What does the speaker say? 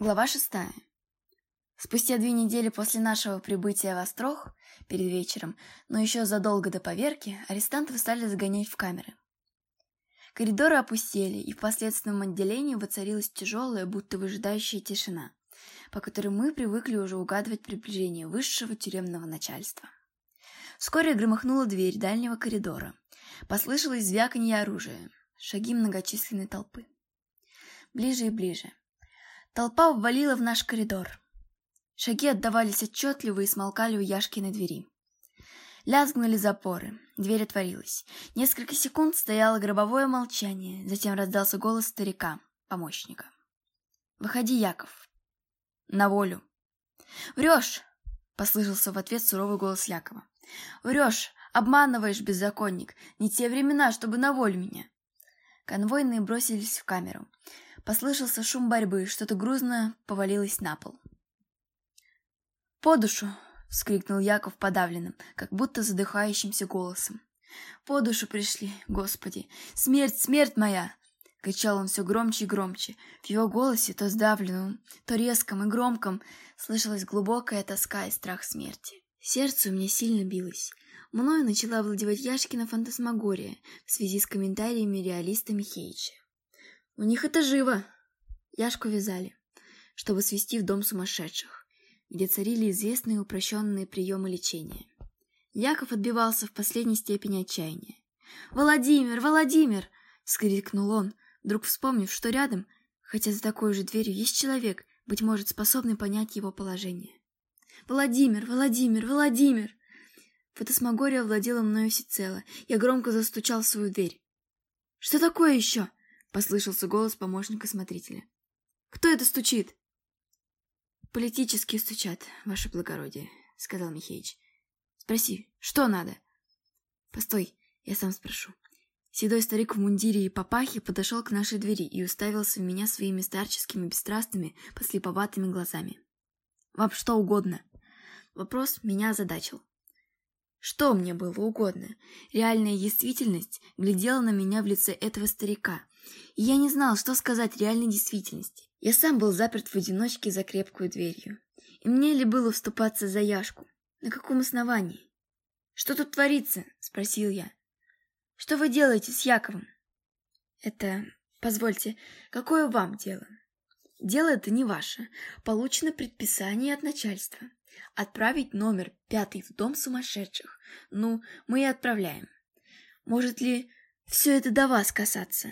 Глава шестая. Спустя две недели после нашего прибытия в Острог, перед вечером, но еще задолго до поверки, арестантов стали загонять в камеры. Коридоры опустели, и в последственном отделении воцарилась тяжелая, будто выжидающая тишина, по которой мы привыкли уже угадывать приближение высшего тюремного начальства. Вскоре громыхнула дверь дальнего коридора. Послышалось звяканье оружия, шаги многочисленной толпы. Ближе и ближе. Толпа ввалила в наш коридор. Шаги отдавались отчетливо и смолкали у Яшки на двери. Лязгнули запоры. Дверь отворилась. Несколько секунд стояло гробовое молчание. Затем раздался голос старика, помощника. «Выходи, Яков». «На волю». «Врешь!» — послышался в ответ суровый голос Якова. «Врешь! Обманываешь, беззаконник! Не те времена, чтобы на волю меня!» Конвойные бросились в камеру. Послышался шум борьбы, что-то грузное повалилось на пол. «По душу!» — вскрикнул Яков подавленным, как будто задыхающимся голосом. «По душу пришли, Господи! Смерть, смерть моя!» — кричал он все громче и громче. В его голосе, то сдавленном, то резком и громком, слышалась глубокая тоска и страх смерти. Сердце у меня сильно билось. Мною начала овладевать Яшкина фантасмагория в связи с комментариями реалиста Михеича. У них это живо. Яшку вязали, чтобы свести в дом сумасшедших, где царили известные упрощенные приемы лечения. Яков отбивался в последней степени отчаяния. «Владимир! Владимир!» — скрикнул он, вдруг вспомнив, что рядом, хотя за такой же дверью, есть человек, быть может, способный понять его положение. «Владимир! Владимир! Владимир!» Фотосмагория владела мною всецело. Я громко застучал в свою дверь. «Что такое еще?» Послышался голос помощника смотрителя. «Кто это стучит?» «Политические стучат, ваше благородие», — сказал Михеич. «Спроси, что надо?» «Постой, я сам спрошу». Седой старик в мундире и папахе подошел к нашей двери и уставился в меня своими старческими, бесстрастными, послеповатыми глазами. «Вам что угодно?» Вопрос меня озадачил. Что мне было угодно? Реальная действительность глядела на меня в лице этого старика, я не знал, что сказать реальной действительности. Я сам был заперт в одиночке за крепкую дверью. И мне ли было вступаться за Яшку? На каком основании? «Что тут творится?» — спросил я. «Что вы делаете с Яковом?» «Это... Позвольте, какое вам дело?» «Дело это не ваше. Получено предписание от начальства. Отправить номер пятый в дом сумасшедших. Ну, мы и отправляем. Может ли все это до вас касаться?»